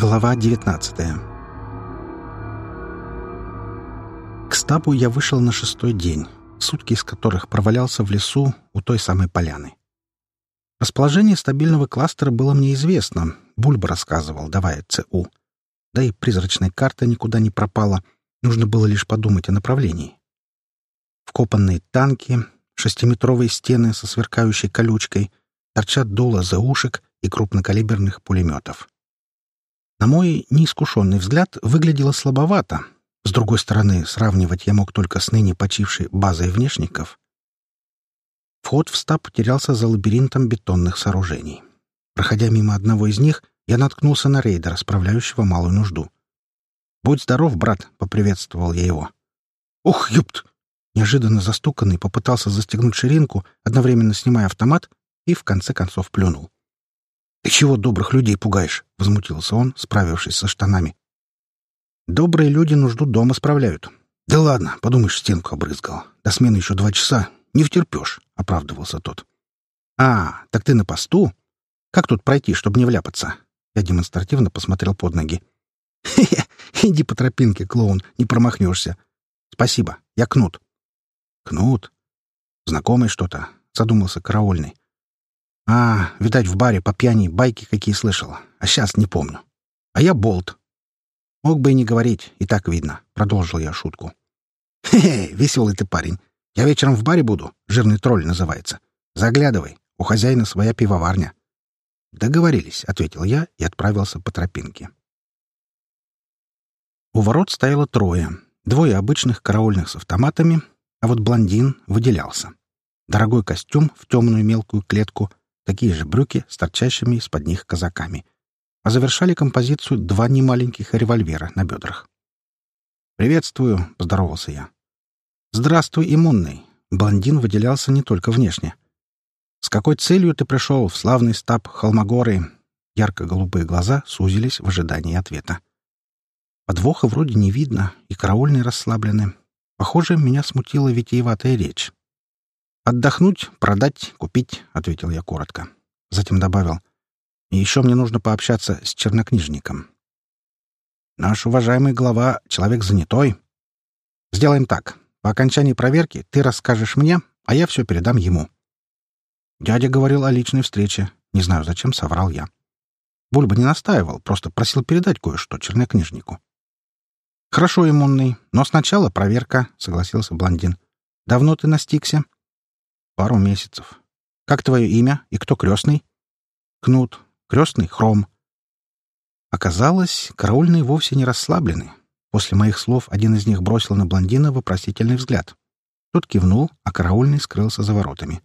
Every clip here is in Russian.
Глава 19 К стабу я вышел на шестой день, сутки из которых провалялся в лесу у той самой поляны. Расположение стабильного кластера было мне известно, Бульба рассказывал, давая ЦУ. Да и призрачная карта никуда не пропала, нужно было лишь подумать о направлении. Вкопанные танки, шестиметровые стены со сверкающей колючкой, торчат дула заушек и крупнокалиберных пулеметов. На мой неискушенный взгляд, выглядело слабовато. С другой стороны, сравнивать я мог только с ныне почившей базой внешников. Вход в стаб потерялся за лабиринтом бетонных сооружений. Проходя мимо одного из них, я наткнулся на рейдера, справляющего малую нужду. «Будь здоров, брат!» — поприветствовал я его. «Ух, юпт!» Неожиданно застуканный попытался застегнуть ширинку, одновременно снимая автомат, и в конце концов плюнул. «Ты чего добрых людей пугаешь?» — возмутился он, справившись со штанами. «Добрые люди нужду дома справляют». «Да ладно, подумаешь, стенку обрызгал. До смены еще два часа. Не втерпешь», — оправдывался тот. «А, так ты на посту? Как тут пройти, чтобы не вляпаться?» Я демонстративно посмотрел под ноги. «Хе-хе, иди по тропинке, клоун, не промахнешься. Спасибо, я Кнут». «Кнут? Знакомый что-то?» — задумался караульный. А, видать, в баре по пьяни байки какие слышал. А сейчас не помню. А я болт. Мог бы и не говорить, и так видно. Продолжил я шутку. Хе-хе, веселый ты парень. Я вечером в баре буду. Жирный тролль называется. Заглядывай. У хозяина своя пивоварня. Договорились, ответил я и отправился по тропинке. У ворот стояло трое. Двое обычных караульных с автоматами, а вот блондин выделялся. Дорогой костюм в темную мелкую клетку, такие же брюки с торчащими из-под них казаками. А завершали композицию два немаленьких револьвера на бедрах. «Приветствую», — поздоровался я. «Здравствуй, иммунный». Блондин выделялся не только внешне. «С какой целью ты пришел в славный стаб Холмогоры?» Ярко-голубые глаза сузились в ожидании ответа. Подвоха вроде не видно, и караульные расслаблены. Похоже, меня смутила витиеватая речь. «Отдохнуть, продать, купить», — ответил я коротко. Затем добавил. «И еще мне нужно пообщаться с чернокнижником». «Наш уважаемый глава — человек занятой. Сделаем так. По окончании проверки ты расскажешь мне, а я все передам ему». Дядя говорил о личной встрече. Не знаю, зачем соврал я. Бульба не настаивал, просто просил передать кое-что чернокнижнику. «Хорошо, иммунный, но сначала проверка», — согласился блондин. «Давно ты настигся?» Пару месяцев. Как твое имя и кто крестный? Кнут. Крестный — Хром. Оказалось, караульные вовсе не расслаблены. После моих слов один из них бросил на блондина вопросительный взгляд. Тот кивнул, а караульный скрылся за воротами.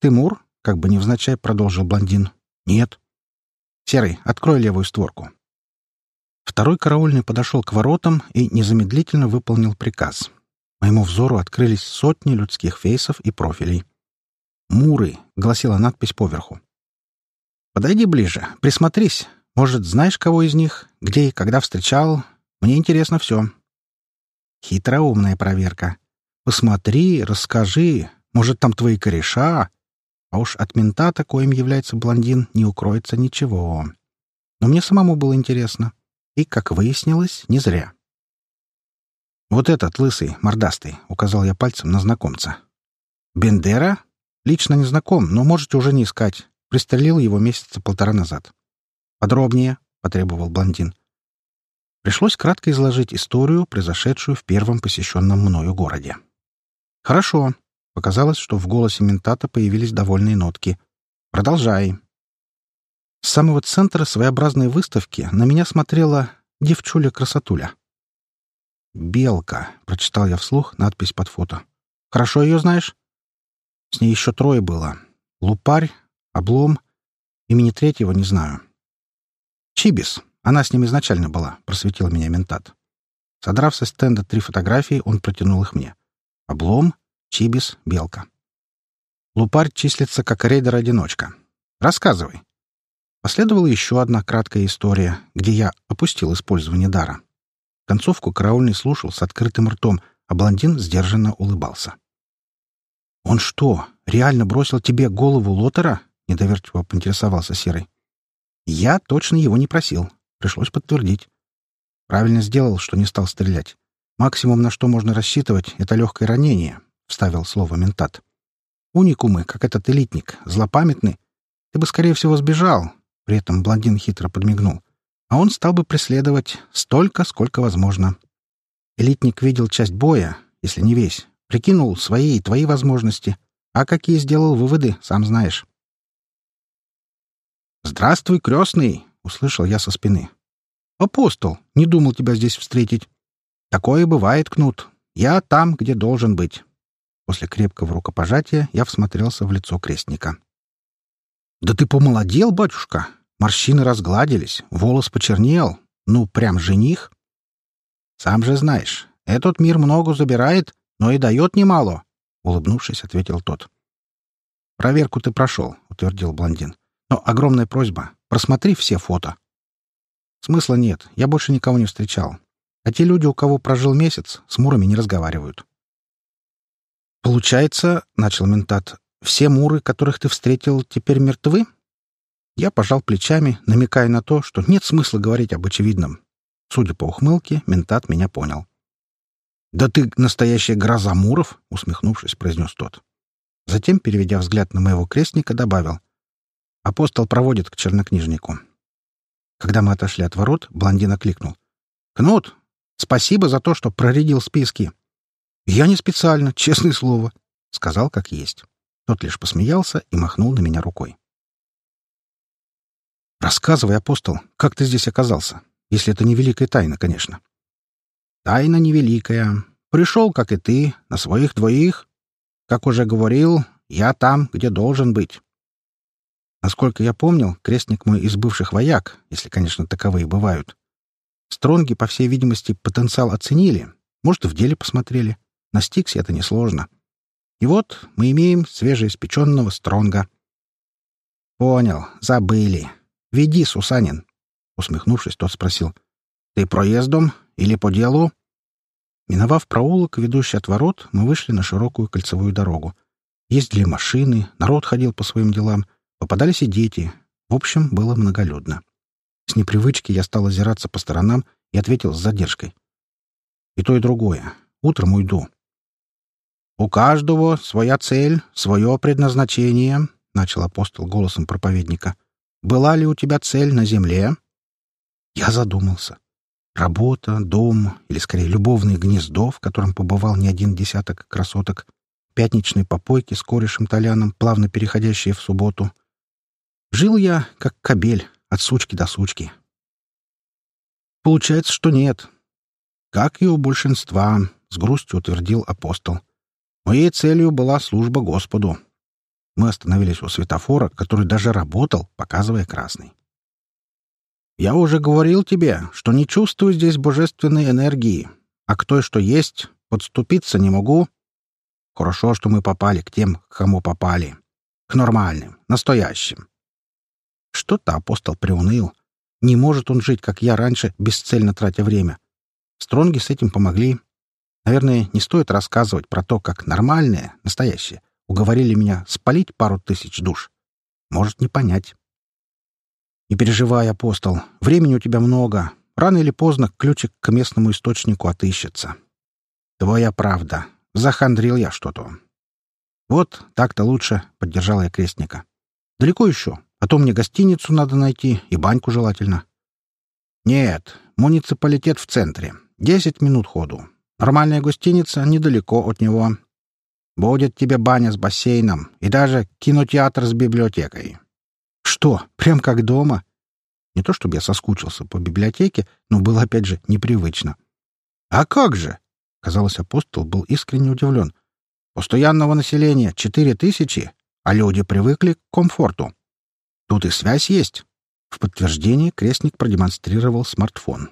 «Тимур?» — как бы невзначай продолжил блондин. «Нет». «Серый, открой левую створку». Второй караульный подошел к воротам и незамедлительно выполнил приказ. Моему взору открылись сотни людских фейсов и профилей. «Муры», — гласила надпись поверху. «Подойди ближе, присмотрись. Может, знаешь, кого из них, где и когда встречал? Мне интересно все». Хитроумная проверка. Посмотри, расскажи. Может, там твои кореша? А уж от мента, коим является блондин, не укроется ничего. Но мне самому было интересно. И, как выяснилось, не зря. «Вот этот, лысый, мордастый», — указал я пальцем на знакомца. «Бендера? Лично не знаком, но можете уже не искать. Пристрелил его месяца полтора назад». «Подробнее», — потребовал блондин. Пришлось кратко изложить историю, произошедшую в первом посещенном мною городе. «Хорошо». Показалось, что в голосе ментата появились довольные нотки. «Продолжай». С самого центра своеобразной выставки на меня смотрела девчуля-красотуля. «Белка», — прочитал я вслух надпись под фото. «Хорошо ее знаешь?» С ней еще трое было. Лупарь, Облом, имени третьего не знаю. Чибис, она с ним изначально была, просветил меня ментат. Содрав со стенда три фотографии, он протянул их мне. Облом, Чибис, Белка. Лупарь числится как рейдер-одиночка. Рассказывай. Последовала еще одна краткая история, где я опустил использование дара. Концовку караульный слушал с открытым ртом, а блондин сдержанно улыбался. «Он что, реально бросил тебе голову Лотера?» — недоверчиво поинтересовался Серый. «Я точно его не просил. Пришлось подтвердить. Правильно сделал, что не стал стрелять. Максимум, на что можно рассчитывать, — это легкое ранение, — вставил слово ментат. Уникумы, как этот элитник, злопамятны. Ты бы, скорее всего, сбежал. При этом блондин хитро подмигнул. А он стал бы преследовать столько, сколько возможно. Элитник видел часть боя, если не весь, прикинул свои и твои возможности, а какие сделал выводы, сам знаешь. «Здравствуй, крестный!» — услышал я со спины. «Апостол, не думал тебя здесь встретить. Такое бывает, Кнут. Я там, где должен быть». После крепкого рукопожатия я всмотрелся в лицо крестника. «Да ты помолодел, батюшка! Морщины разгладились, волос почернел. Ну, прям жених!» «Сам же знаешь, этот мир много забирает, но и дает немало», — улыбнувшись, ответил тот. «Проверку ты прошел», — утвердил блондин. Но огромная просьба — просмотри все фото. Смысла нет, я больше никого не встречал. А те люди, у кого прожил месяц, с мурами не разговаривают. «Получается, — начал ментат, — все муры, которых ты встретил, теперь мертвы?» Я пожал плечами, намекая на то, что нет смысла говорить об очевидном. Судя по ухмылке, ментат меня понял. «Да ты настоящая гроза муров!» — усмехнувшись, произнес тот. Затем, переведя взгляд на моего крестника, добавил. Апостол проводит к чернокнижнику. Когда мы отошли от ворот, блондин окликнул. «Кнут, спасибо за то, что проредил списки». «Я не специально, честное слово», — сказал как есть. Тот лишь посмеялся и махнул на меня рукой. «Рассказывай, апостол, как ты здесь оказался, если это не великая тайна, конечно». «Тайна невеликая. Пришел, как и ты, на своих двоих. Как уже говорил, я там, где должен быть. Насколько я помнил, крестник мой из бывших вояк, если, конечно, таковые бывают. Стронги, по всей видимости, потенциал оценили. Может, и в деле посмотрели. На Стиксе это несложно. И вот мы имеем свежеиспеченного Стронга. «Понял. Забыли. Веди, Сусанин». Усмехнувшись, тот спросил. «Ты проездом или по делу?» Миновав проулок, ведущий от ворот, мы вышли на широкую кольцевую дорогу. Ездили машины, народ ходил по своим делам — Попадались и дети. В общем, было многолюдно. С непривычки я стал озираться по сторонам и ответил с задержкой. И то, и другое. Утром уйду. «У каждого своя цель, свое предназначение», — начал апостол голосом проповедника. «Была ли у тебя цель на земле?» Я задумался. Работа, дом, или, скорее, любовное гнездо, в котором побывал не один десяток красоток, пятничные попойки с корешем Толяном, плавно переходящие в субботу — Жил я, как кобель, от сучки до сучки. Получается, что нет. Как и у большинства, — с грустью утвердил апостол. Моей целью была служба Господу. Мы остановились у светофора, который даже работал, показывая красный. «Я уже говорил тебе, что не чувствую здесь божественной энергии, а к той, что есть, подступиться не могу. Хорошо, что мы попали к тем, к кому попали. К нормальным, настоящим. Что-то апостол приуныл. Не может он жить, как я раньше, бесцельно тратя время. Стронги с этим помогли. Наверное, не стоит рассказывать про то, как нормальные, настоящие, уговорили меня спалить пару тысяч душ. Может не понять. Не переживай, апостол, времени у тебя много. Рано или поздно ключик к местному источнику отыщется. Твоя правда. Захандрил я что-то. Вот, так-то лучше, — поддержал я крестника. Далеко еще? А то мне гостиницу надо найти и баньку желательно. Нет, муниципалитет в центре. Десять минут ходу. Нормальная гостиница недалеко от него. Будет тебе баня с бассейном и даже кинотеатр с библиотекой. Что, прям как дома? Не то чтобы я соскучился по библиотеке, но было опять же непривычно. А как же? Казалось, апостол был искренне удивлен. Постоянного населения четыре тысячи, а люди привыкли к комфорту. Тут и связь есть. В подтверждение крестник продемонстрировал смартфон.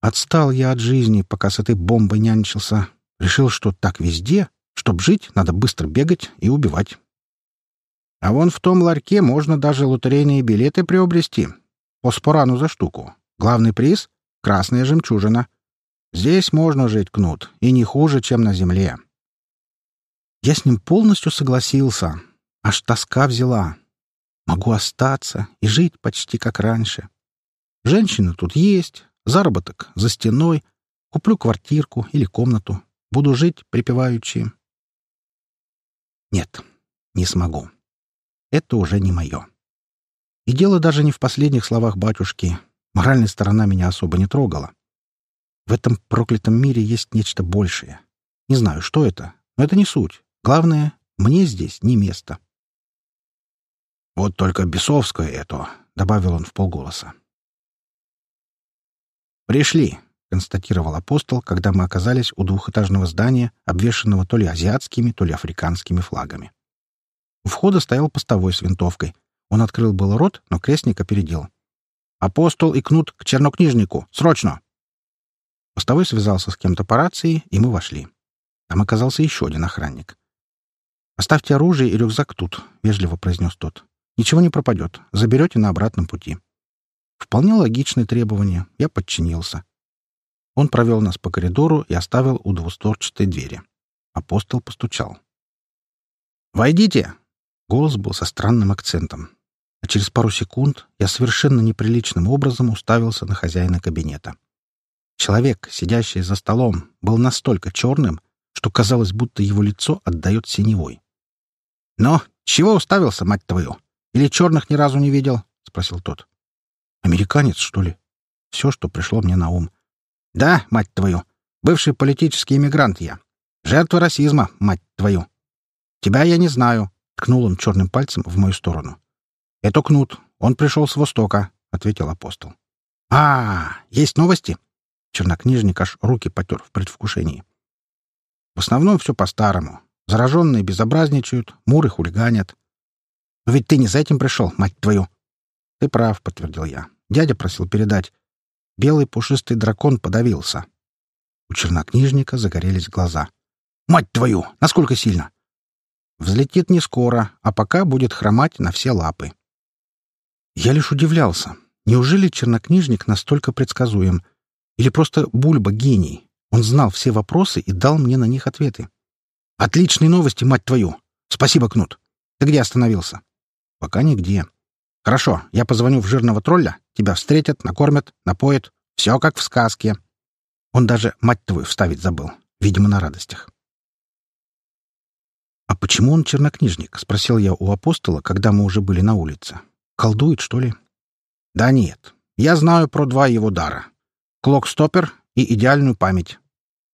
Отстал я от жизни, пока с этой бомбой нянчился. Решил, что так везде. Чтоб жить, надо быстро бегать и убивать. А вон в том ларьке можно даже лотерейные билеты приобрести. По спорану за штуку. Главный приз — красная жемчужина. Здесь можно жить, Кнут, и не хуже, чем на земле. Я с ним полностью согласился. Аж тоска взяла. Могу остаться и жить почти как раньше. Женщины тут есть, заработок за стеной, куплю квартирку или комнату, буду жить припеваючи. Нет, не смогу. Это уже не мое. И дело даже не в последних словах батюшки. Моральная сторона меня особо не трогала. В этом проклятом мире есть нечто большее. Не знаю, что это, но это не суть. Главное, мне здесь не место. «Вот только бесовское это», — добавил он в полголоса. «Пришли», — констатировал апостол, когда мы оказались у двухэтажного здания, обвешанного то ли азиатскими, то ли африканскими флагами. У входа стоял постовой с винтовкой. Он открыл был рот, но крестник опередил. «Апостол и кнут к чернокнижнику! Срочно!» Постовой связался с кем-то по рации, и мы вошли. Там оказался еще один охранник. «Оставьте оружие и рюкзак тут», — вежливо произнес тот. «Ничего не пропадет. Заберете на обратном пути». Вполне логичное требование. Я подчинился. Он провел нас по коридору и оставил у двустворчатой двери. Апостол постучал. «Войдите!» Голос был со странным акцентом. А через пару секунд я совершенно неприличным образом уставился на хозяина кабинета. Человек, сидящий за столом, был настолько черным, что казалось, будто его лицо отдает синевой. «Но чего уставился, мать твою? Или черных ни разу не видел?» — спросил тот. «Американец, что ли?» Все, что пришло мне на ум. «Да, мать твою, бывший политический иммигрант я. Жертва расизма, мать твою. Тебя я не знаю», — ткнул он черным пальцем в мою сторону. «Это Кнут. Он пришел с Востока», — ответил апостол. «А, есть новости?» Чернокнижник аж руки потер в предвкушении. «В основном все по-старому. Зараженные безобразничают, муры хулиганят. Но ведь ты не за этим пришел, мать твою!» «Ты прав», — подтвердил я. Дядя просил передать. Белый пушистый дракон подавился. У чернокнижника загорелись глаза. «Мать твою! Насколько сильно?» «Взлетит не скоро, а пока будет хромать на все лапы». Я лишь удивлялся. Неужели чернокнижник настолько предсказуем? Или просто Бульба — гений? Он знал все вопросы и дал мне на них ответы. «Отличные новости, мать твою! Спасибо, Кнут! Ты где остановился?» «Пока нигде. Хорошо, я позвоню в жирного тролля, тебя встретят, накормят, напоят. Все как в сказке». Он даже мать твою вставить забыл, видимо, на радостях. «А почему он чернокнижник?» — спросил я у апостола, когда мы уже были на улице. «Колдует, что ли?» «Да нет. Я знаю про два его дара. Клокстопер и идеальную память.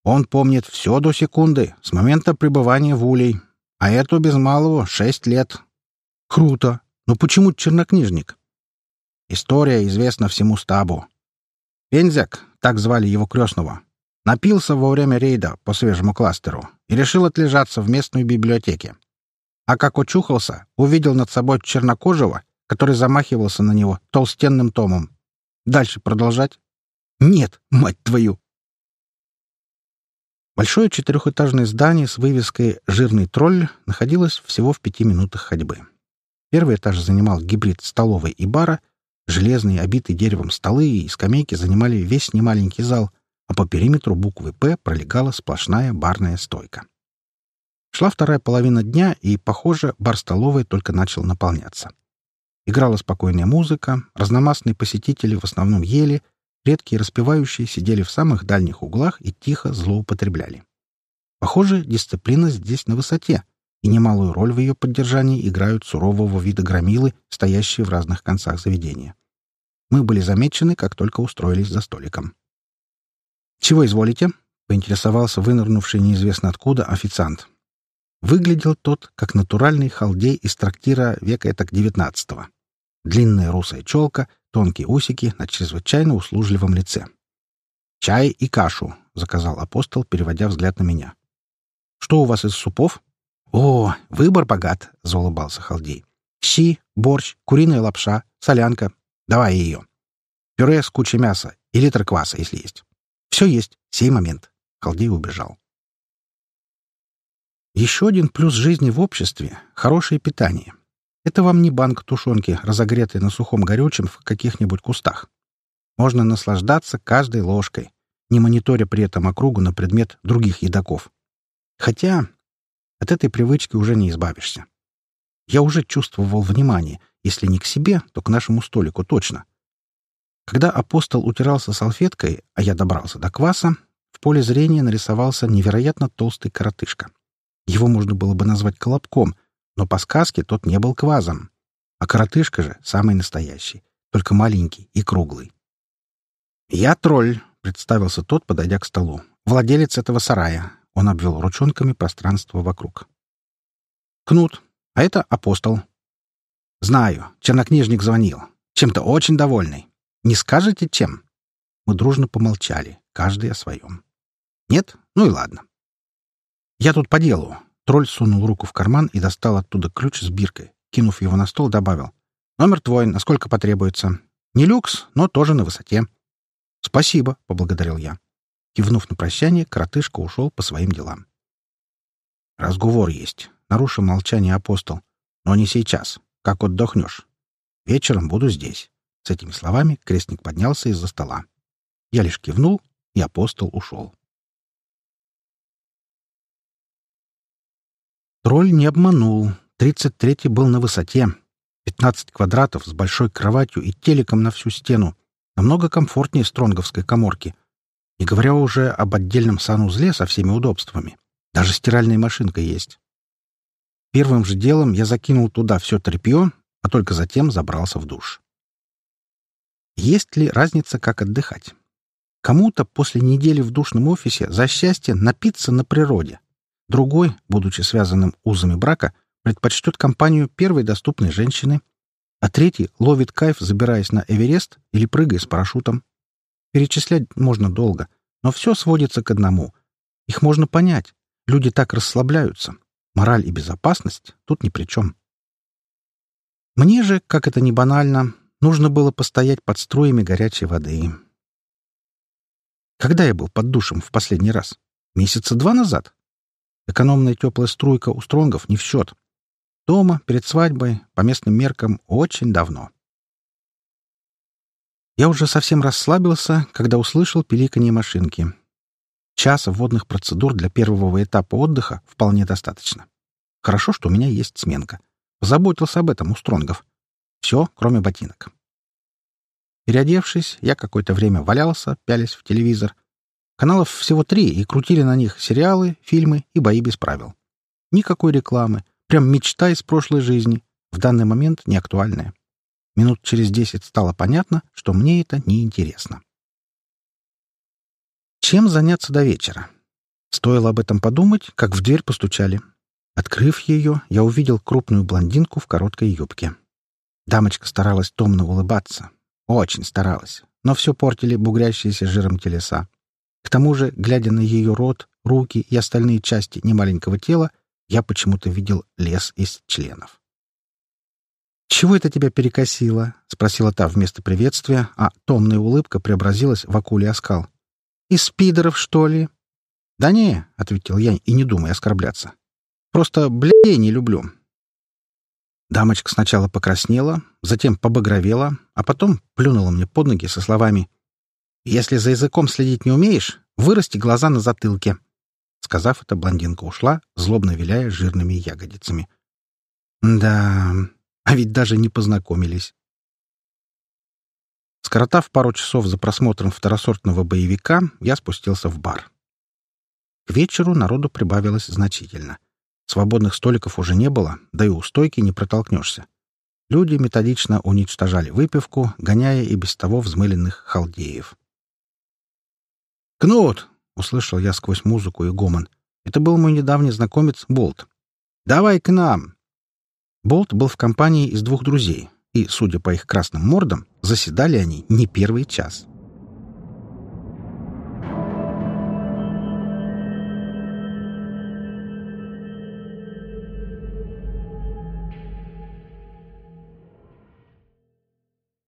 Он помнит все до секунды, с момента пребывания в улей. А это без малого шесть лет. Круто. Но почему чернокнижник? История известна всему стабу. Пензяк, так звали его крестного, напился во время рейда по свежему кластеру и решил отлежаться в местной библиотеке. А как очухался, увидел над собой чернокожего, который замахивался на него толстенным томом. Дальше продолжать? Нет, мать твою! Большое четырехэтажное здание с вывеской «Жирный тролль» находилось всего в пяти минутах ходьбы. Первый этаж занимал гибрид столовой и бара, железные, обитые деревом столы и скамейки занимали весь немаленький зал, а по периметру буквы «П» пролегала сплошная барная стойка. Шла вторая половина дня, и, похоже, бар-столовая только начал наполняться. Играла спокойная музыка, разномастные посетители в основном ели — Редкие распевающие сидели в самых дальних углах и тихо злоупотребляли. Похоже, дисциплина здесь на высоте, и немалую роль в ее поддержании играют сурового вида громилы, стоящие в разных концах заведения. Мы были замечены, как только устроились за столиком. «Чего изволите?» — поинтересовался вынырнувший неизвестно откуда официант. Выглядел тот, как натуральный халдей из трактира века этак девятнадцатого. Длинная русая челка, тонкие усики на чрезвычайно услужливом лице. «Чай и кашу», — заказал апостол, переводя взгляд на меня. «Что у вас из супов?» «О, выбор богат», — заулыбался Халдей. «Щи, борщ, куриная лапша, солянка. Давай ее. Пюре с кучей мяса и литр кваса, если есть. Все есть. Сей момент». Халдей убежал. Еще один плюс жизни в обществе — хорошее питание. Это вам не банк тушенки, разогретый на сухом горючем в каких-нибудь кустах. Можно наслаждаться каждой ложкой, не мониторя при этом округу на предмет других едоков. Хотя от этой привычки уже не избавишься. Я уже чувствовал внимание, если не к себе, то к нашему столику точно. Когда апостол утирался салфеткой, а я добрался до кваса, в поле зрения нарисовался невероятно толстый коротышка. Его можно было бы назвать колобком, но по сказке тот не был квазом. А коротышка же самый настоящий, только маленький и круглый. «Я тролль», — представился тот, подойдя к столу. «Владелец этого сарая». Он обвел ручонками пространство вокруг. «Кнут, а это апостол». «Знаю, чернокнижник звонил. Чем-то очень довольный. Не скажете, чем?» Мы дружно помолчали, каждый о своем. «Нет? Ну и ладно. Я тут по делу». Тролль сунул руку в карман и достал оттуда ключ с биркой. Кинув его на стол, добавил. «Номер твой, насколько потребуется. Не люкс, но тоже на высоте». «Спасибо», — поблагодарил я. Кивнув на прощание, коротышка ушел по своим делам. «Разговор есть», — нарушил молчание апостол. «Но не сейчас. Как отдохнешь. Вечером буду здесь». С этими словами крестник поднялся из-за стола. Я лишь кивнул, и апостол ушел. Тролль не обманул. Тридцать третий был на высоте. Пятнадцать квадратов с большой кроватью и телеком на всю стену. Намного комфортнее стронговской коморки. Не говоря уже об отдельном санузле со всеми удобствами. Даже стиральная машинка есть. Первым же делом я закинул туда все тряпье, а только затем забрался в душ. Есть ли разница, как отдыхать? Кому-то после недели в душном офисе за счастье напиться на природе. Другой, будучи связанным узами брака, предпочтет компанию первой доступной женщины, а третий ловит кайф, забираясь на Эверест или прыгая с парашютом. Перечислять можно долго, но все сводится к одному. Их можно понять. Люди так расслабляются. Мораль и безопасность тут ни при чем. Мне же, как это ни банально, нужно было постоять под струями горячей воды. Когда я был под душем в последний раз? Месяца два назад? Экономная теплая струйка у стронгов не в счет. Дома, перед свадьбой, по местным меркам, очень давно. Я уже совсем расслабился, когда услышал пиликанье машинки. Часа водных процедур для первого этапа отдыха вполне достаточно. Хорошо, что у меня есть сменка. Заботился об этом у стронгов. Все, кроме ботинок. Переодевшись, я какое-то время валялся, пялись в телевизор, Каналов всего три, и крутили на них сериалы, фильмы и бои без правил. Никакой рекламы. Прям мечта из прошлой жизни. В данный момент не актуальная. Минут через десять стало понятно, что мне это не интересно. Чем заняться до вечера? Стоило об этом подумать, как в дверь постучали. Открыв ее, я увидел крупную блондинку в короткой юбке. Дамочка старалась томно улыбаться. Очень старалась. Но все портили бугрящиеся жиром телеса. К тому же, глядя на ее рот, руки и остальные части немаленького тела, я почему-то видел лес из членов. «Чего это тебя перекосило?» — спросила та вместо приветствия, а томная улыбка преобразилась в акулий оскал. «Из пидоров, что ли?» «Да не», — ответил я, и не думай оскорбляться. «Просто, блядей не люблю». Дамочка сначала покраснела, затем побагровела, а потом плюнула мне под ноги со словами если за языком следить не умеешь, вырасти глаза на затылке. Сказав это, блондинка ушла, злобно виляя жирными ягодицами. Да, а ведь даже не познакомились. Скоротав пару часов за просмотром второсортного боевика, я спустился в бар. К вечеру народу прибавилось значительно. Свободных столиков уже не было, да и у стойки не протолкнешься. Люди методично уничтожали выпивку, гоняя и без того взмыленных халдеев. «Кнут!» — услышал я сквозь музыку и гомон. Это был мой недавний знакомец Болт. «Давай к нам!» Болт был в компании из двух друзей, и, судя по их красным мордам, заседали они не первый час.